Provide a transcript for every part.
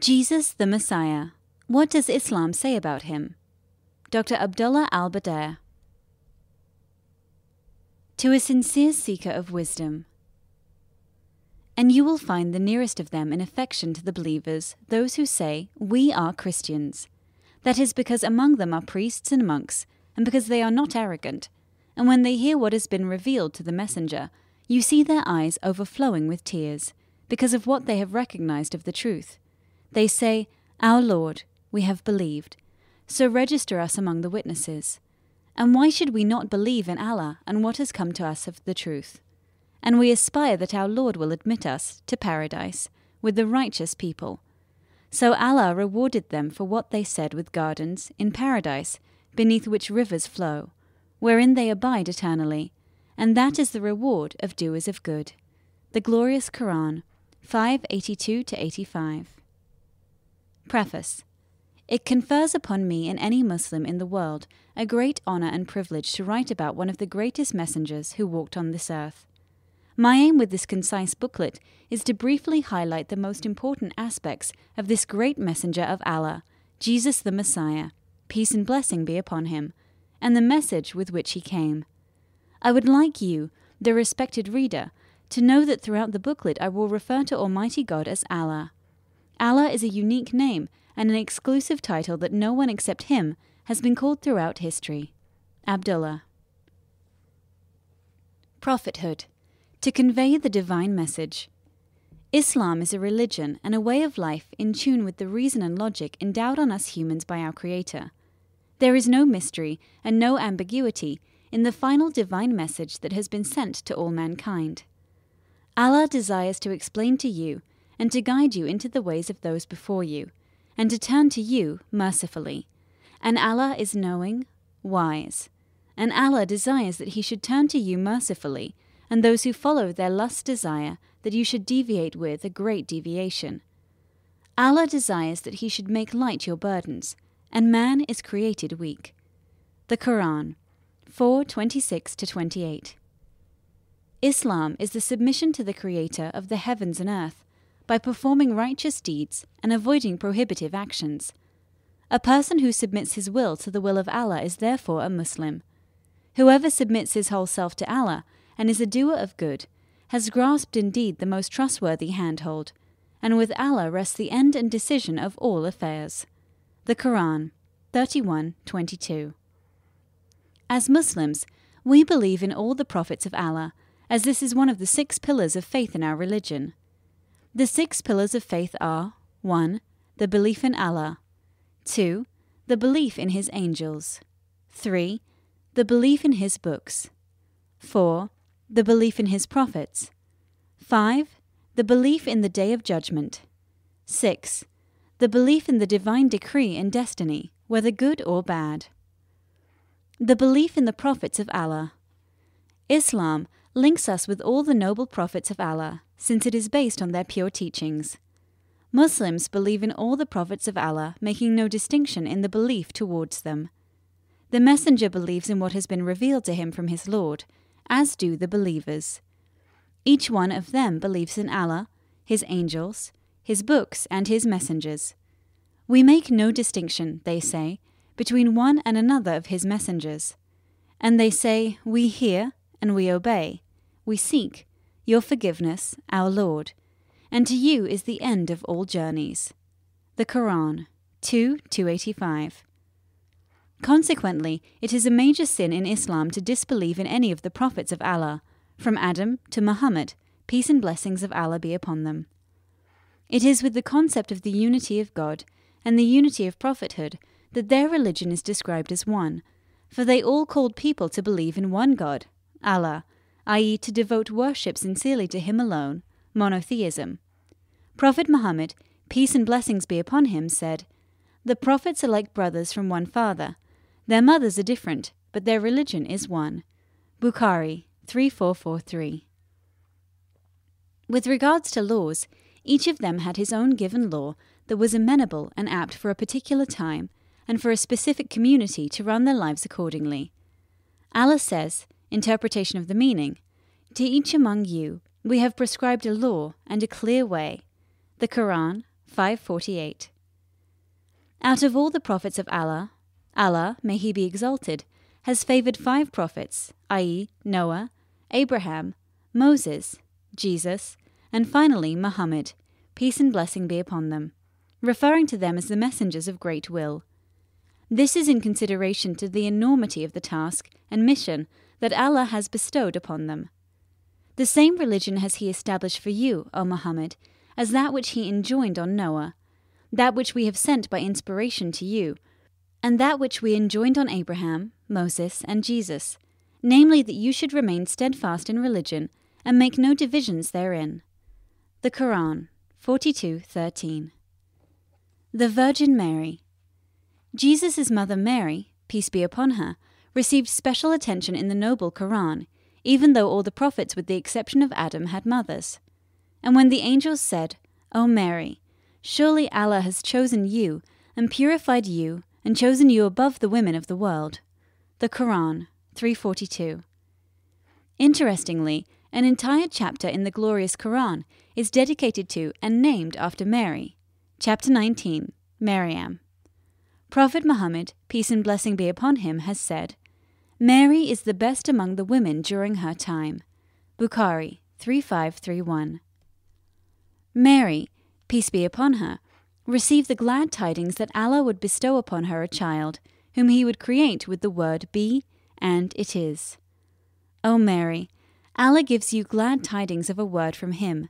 Jesus the Messiah. What does Islam say about him? Dr. Abdullah al Badair. To a sincere seeker of wisdom. And you will find the nearest of them in affection to the believers those who say, We are Christians. That is because among them are priests and monks, and because they are not arrogant. And when they hear what has been revealed to the messenger, you see their eyes overflowing with tears, because of what they have recognized of the truth. They say, Our Lord, we have believed. So register us among the witnesses. And why should we not believe in Allah and what has come to us of the truth? And we aspire that our Lord will admit us to paradise with the righteous people. So Allah rewarded them for what they said with gardens in paradise, beneath which rivers flow, wherein they abide eternally, and that is the reward of doers of good. The Glorious Quran, 582 85. Preface It confers upon me and any Muslim in the world a great honor and privilege to write about one of the greatest messengers who walked on this earth. My aim with this concise booklet is to briefly highlight the most important aspects of this great messenger of Allah, Jesus the Messiah, peace and blessing be upon him, and the message with which he came. I would like you, the respected reader, to know that throughout the booklet I will refer to Almighty God as Allah. Allah is a unique name and an exclusive title that no one except Him has been called throughout history. Abdullah. Prophethood to convey the divine message. Islam is a religion and a way of life in tune with the reason and logic endowed on us humans by our Creator. There is no mystery and no ambiguity in the final divine message that has been sent to all mankind. Allah desires to explain to you and to guide you into the ways of those before you, and to turn to you mercifully. And Allah is knowing, wise. And Allah desires that He should turn to you mercifully and those who follow their lust desire that you should deviate with a great deviation. Allah desires that He should make light your burdens, and man is created weak. The Quran 4:26 to 28. Islam is the submission to the Creator of the heavens and earth by performing righteous deeds and avoiding prohibitive actions. A person who submits his will to the will of Allah is therefore a Muslim. Whoever submits his whole self to Allah and is a doer of good, has grasped indeed the most trustworthy handhold, and with Allah rests the end and decision of all affairs. The Quran 31:22. As Muslims, we believe in all the prophets of Allah, as this is one of the six pillars of faith in our religion. The six pillars of faith are 1. The belief in Allah, 2. The belief in His angels, 3. The belief in His books, 4 the belief in his prophets. 5. The belief in the day of judgment. 6. The belief in the divine decree and destiny, whether good or bad. The belief in the prophets of Allah. Islam links us with all the noble prophets of Allah, since it is based on their pure teachings. Muslims believe in all the prophets of Allah, making no distinction in the belief towards them. The Messenger believes in what has been revealed to him from his Lord, as do the believers. Each one of them believes in Allah, His angels, His books, and His messengers. We make no distinction, they say, between one and another of His messengers. And they say, We hear and we obey, we seek your forgiveness, our Lord, and to you is the end of all journeys. The Quran 2 285. Consequently, it is a major sin in Islam to disbelieve in any of the prophets of Allah, from Adam to Muhammad, peace and blessings of Allah be upon them. It is with the concept of the unity of God and the unity of prophethood that their religion is described as one, for they all called people to believe in one God, Allah, i.e., to devote worship sincerely to Him alone, monotheism. Prophet Muhammad, peace and blessings be upon him, said, The prophets are like brothers from one father their mothers are different, but their religion is one. Bukhari 3443. With regards to laws, each of them had his own given law that was amenable and apt for a particular time and for a specific community to run their lives accordingly. Allah says, interpretation of the meaning, To each among you we have prescribed a law and a clear way. The Quran 548. Out of all the prophets of Allah, Allah, may he be exalted, has favored five prophets, i.e., Noah, Abraham, Moses, Jesus, and finally Muhammad, peace and blessing be upon them, referring to them as the messengers of great will. This is in consideration to the enormity of the task and mission that Allah has bestowed upon them. The same religion has He established for you, O Muhammad, as that which He enjoined on Noah, that which we have sent by inspiration to you, and that which we enjoined on Abraham, Moses, and Jesus, namely that you should remain steadfast in religion and make no divisions therein. The Quran 42:13. The Virgin Mary. Jesus' mother Mary, peace be upon her, received special attention in the noble Quran, even though all the prophets with the exception of Adam had mothers. And when the angels said, O Mary, surely Allah has chosen you and purified you and chosen you above the women of the world. The Quran 342. Interestingly, an entire chapter in the glorious Quran is dedicated to and named after Mary. Chapter 19, Maryam. Prophet Muhammad, peace and blessing be upon him, has said, Mary is the best among the women during her time. Bukhari 3531. Mary, peace be upon her, received the glad tidings that Allah would bestow upon her a child, whom he would create with the word be, and it is. O Mary, Allah gives you glad tidings of a word from him.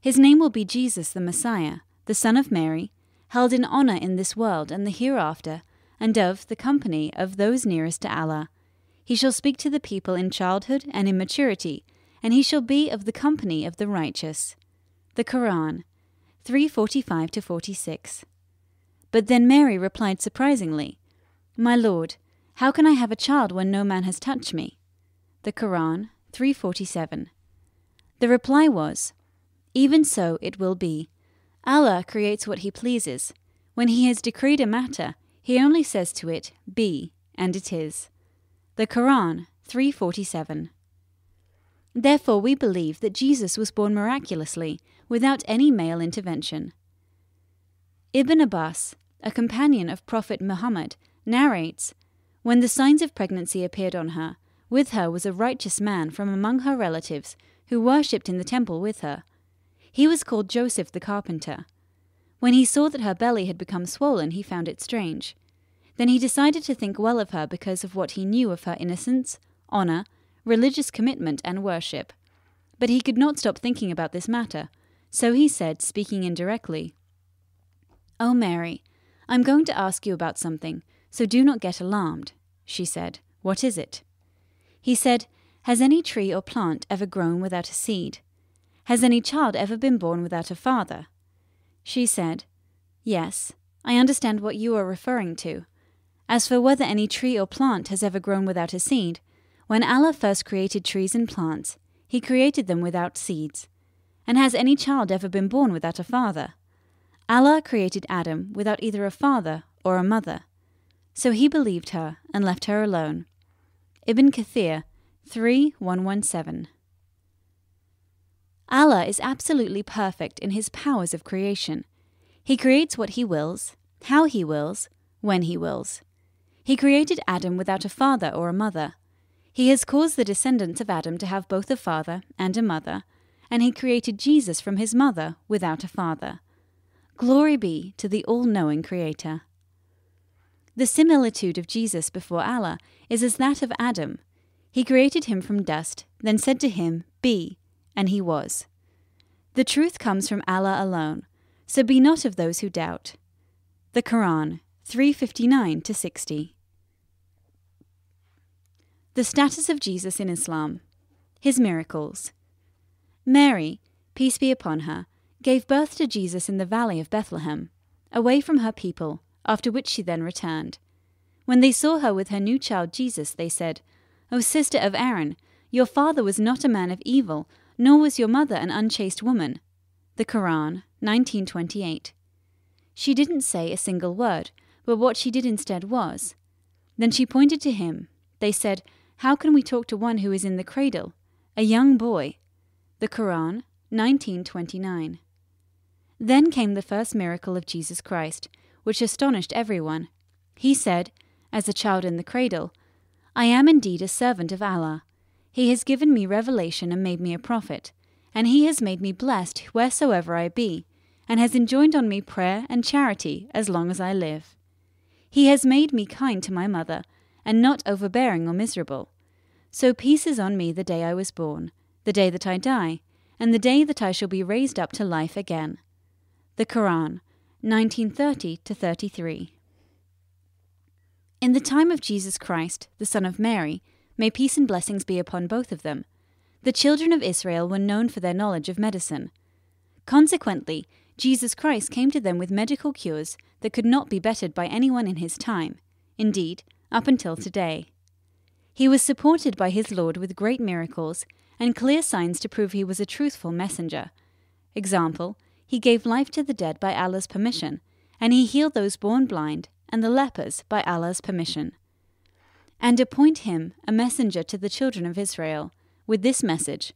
His name will be Jesus the Messiah, the Son of Mary, held in honor in this world and the hereafter, and of the company of those nearest to Allah. He shall speak to the people in childhood and in maturity, and he shall be of the company of the righteous. The Quran 345 46. But then Mary replied surprisingly, My Lord, how can I have a child when no man has touched me? The Quran 347. The reply was, Even so it will be. Allah creates what He pleases. When He has decreed a matter, He only says to it, Be, and it is. The Quran 347. Therefore, we believe that Jesus was born miraculously, without any male intervention. Ibn Abbas, a companion of Prophet Muhammad, narrates When the signs of pregnancy appeared on her, with her was a righteous man from among her relatives who worshipped in the temple with her. He was called Joseph the carpenter. When he saw that her belly had become swollen, he found it strange. Then he decided to think well of her because of what he knew of her innocence, honor, religious commitment, and worship. But he could not stop thinking about this matter, so he said, speaking indirectly, Oh, Mary, I'm going to ask you about something, so do not get alarmed. She said, What is it? He said, Has any tree or plant ever grown without a seed? Has any child ever been born without a father? She said, Yes, I understand what you are referring to. As for whether any tree or plant has ever grown without a seed, when Allah first created trees and plants, He created them without seeds. And has any child ever been born without a father? Allah created Adam without either a father or a mother. So he believed her and left her alone. Ibn Kathir 3117. Allah is absolutely perfect in his powers of creation. He creates what he wills, how he wills, when he wills. He created Adam without a father or a mother. He has caused the descendants of Adam to have both a father and a mother, and he created Jesus from his mother without a father. Glory be to the all knowing Creator. The similitude of Jesus before Allah is as that of Adam. He created him from dust, then said to him, Be, and he was. The truth comes from Allah alone, so be not of those who doubt. The Quran 359 to 60. The status of Jesus in Islam. His miracles. Mary, peace be upon her, gave birth to Jesus in the valley of Bethlehem, away from her people after which she then returned. When they saw her with her new child Jesus, they said, O sister of Aaron, your father was not a man of evil, nor was your mother an unchaste woman. The Quran, 1928. She didn't say a single word, but what she did instead was. Then she pointed to him. They said, How can we talk to one who is in the cradle? A young boy. The Quran, 1929. Then came the first miracle of Jesus Christ, which astonished everyone. He said, as a child in the cradle, I am indeed a servant of Allah. He has given me revelation and made me a prophet, and he has made me blessed wheresoever I be, and has enjoined on me prayer and charity as long as I live. He has made me kind to my mother, and not overbearing or miserable. So peace is on me the day I was born, the day that I die, and the day that I shall be raised up to life again. The Quran, 1930 to 33. In the time of Jesus Christ, the Son of Mary, may peace and blessings be upon both of them, the children of Israel were known for their knowledge of medicine. Consequently, Jesus Christ came to them with medical cures that could not be bettered by anyone in his time, indeed, up until today. He was supported by his Lord with great miracles and clear signs to prove he was a truthful messenger. Example, he gave life to the dead by Allah's permission, and he healed those born blind and the lepers by Allah's permission. And appoint him a messenger to the children of Israel, with this message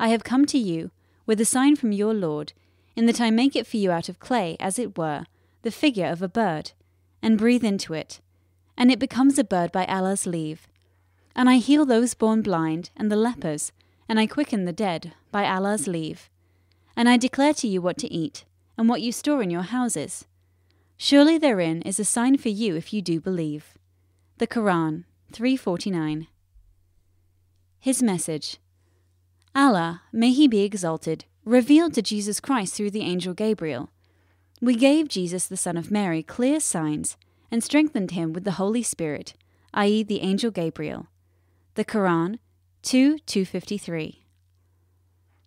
I have come to you with a sign from your Lord, in that I make it for you out of clay, as it were, the figure of a bird, and breathe into it, and it becomes a bird by Allah's leave. And I heal those born blind and the lepers, and I quicken the dead by Allah's leave. And I declare to you what to eat, and what you store in your houses Surely therein is a sign for you if you do believe. The Quran 349. His message Allah, may he be exalted, revealed to Jesus Christ through the angel Gabriel. We gave Jesus the Son of Mary clear signs and strengthened him with the Holy Spirit, i.e., the angel Gabriel. The Quran 2 253.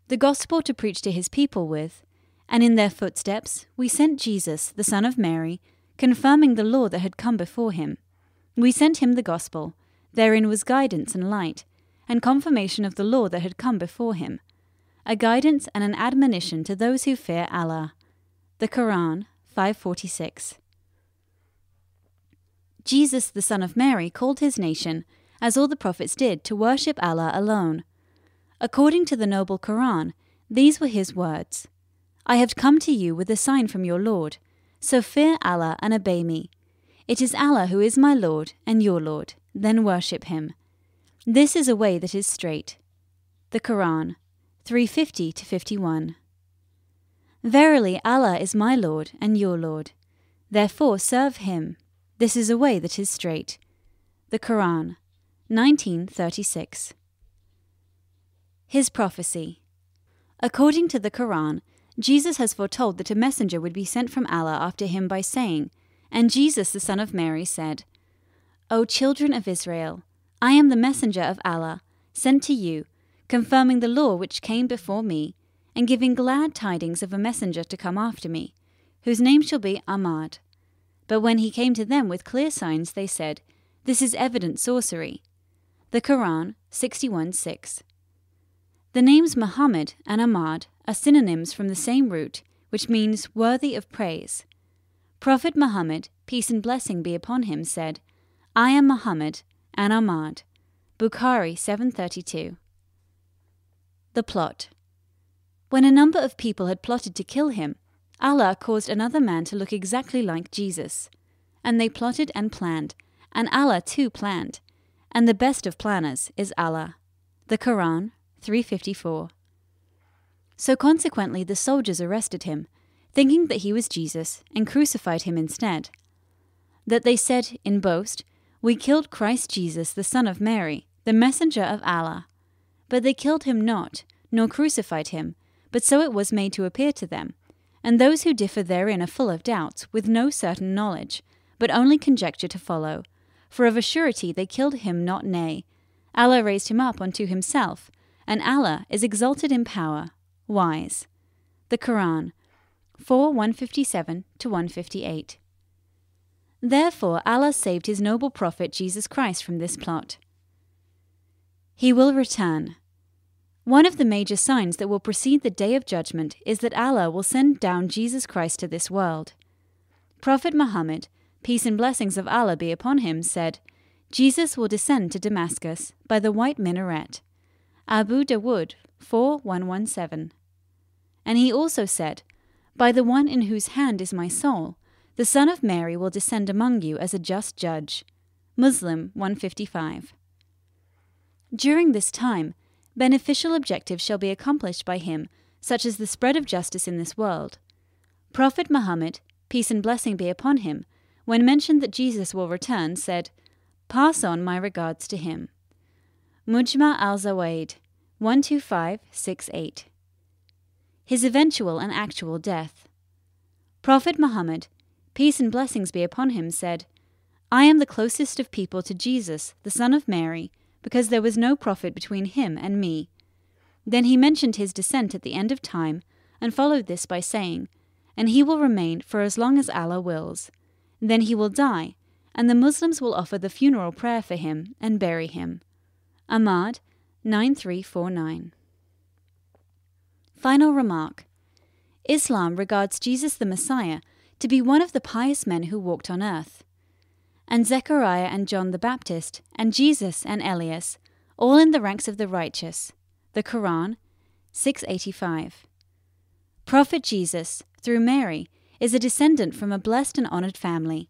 The gospel to preach to his people with and in their footsteps we sent Jesus, the Son of Mary, confirming the law that had come before him. We sent him the gospel, therein was guidance and light, and confirmation of the law that had come before him, a guidance and an admonition to those who fear Allah. The Quran 546. Jesus, the Son of Mary, called his nation, as all the prophets did, to worship Allah alone. According to the noble Quran, these were his words. I have come to you with a sign from your Lord, so fear Allah and obey me. It is Allah who is my Lord and your Lord, then worship him. This is a way that is straight. The Quran 350 to 51. Verily Allah is my Lord and your Lord. Therefore serve him. This is a way that is straight. The Quran 1936. His prophecy. According to the Quran, Jesus has foretold that a messenger would be sent from Allah after him by saying, And Jesus, the Son of Mary, said, O children of Israel, I am the messenger of Allah, sent to you, confirming the law which came before me, and giving glad tidings of a messenger to come after me, whose name shall be Ahmad. But when he came to them with clear signs, they said, This is evident sorcery. The Quran 61 6. The names Muhammad and Ahmad are synonyms from the same root, which means worthy of praise. Prophet Muhammad, peace and blessing be upon him, said, I am Muhammad and Ahmad. Bukhari 732. The plot. When a number of people had plotted to kill him, Allah caused another man to look exactly like Jesus. And they plotted and planned, and Allah too planned. And the best of planners is Allah. The Quran 354. So consequently, the soldiers arrested him, thinking that he was Jesus, and crucified him instead. That they said in boast, We killed Christ Jesus, the Son of Mary, the messenger of Allah. But they killed him not, nor crucified him, but so it was made to appear to them. And those who differ therein are full of doubts, with no certain knowledge, but only conjecture to follow. For of a surety they killed him not, nay. Allah raised him up unto himself, and Allah is exalted in power, wise. The Quran 4 157 to 158. Therefore, Allah saved His noble Prophet Jesus Christ from this plot. He will return. One of the major signs that will precede the day of judgment is that Allah will send down Jesus Christ to this world. Prophet Muhammad, peace and blessings of Allah be upon him, said, Jesus will descend to Damascus by the white minaret. Abu Dawood 4117. And he also said, By the one in whose hand is my soul, the Son of Mary will descend among you as a just judge. Muslim 155. During this time, beneficial objectives shall be accomplished by him, such as the spread of justice in this world. Prophet Muhammad, peace and blessing be upon him, when mentioned that Jesus will return, said, Pass on my regards to him. Mujma al Zawaid 12568. His eventual and actual death. Prophet Muhammad, peace and blessings be upon him, said, I am the closest of people to Jesus, the Son of Mary, because there was no prophet between him and me. Then he mentioned his descent at the end of time, and followed this by saying, And he will remain for as long as Allah wills. Then he will die, and the Muslims will offer the funeral prayer for him and bury him. Ahmad 9349. Final remark Islam regards Jesus the Messiah to be one of the pious men who walked on earth. And Zechariah and John the Baptist, and Jesus and Elias, all in the ranks of the righteous. The Quran 685. Prophet Jesus, through Mary, is a descendant from a blessed and honored family.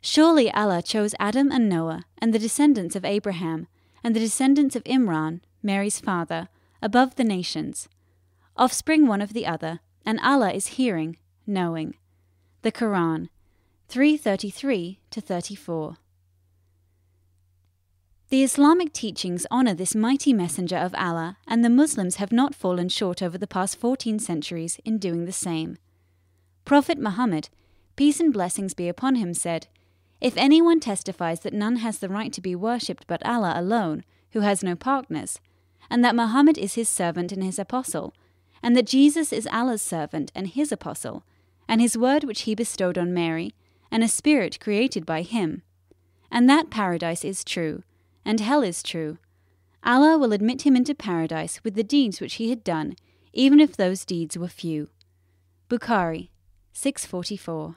Surely Allah chose Adam and Noah and the descendants of Abraham and the descendants of Imran, Mary's father, above the nations, offspring one of the other, and Allah is hearing, knowing. The Quran 333 to 34. The Islamic teachings honor this mighty messenger of Allah, and the Muslims have not fallen short over the past 14 centuries in doing the same. Prophet Muhammad, peace and blessings be upon him, said, If anyone testifies that none has the right to be worshipped but Allah alone, who has no partners, and that Muhammad is his servant and his apostle, and that Jesus is Allah's servant and his apostle, and his word which he bestowed on Mary, and a spirit created by him, and that paradise is true, and hell is true, Allah will admit him into paradise with the deeds which he had done, even if those deeds were few. Bukhari 644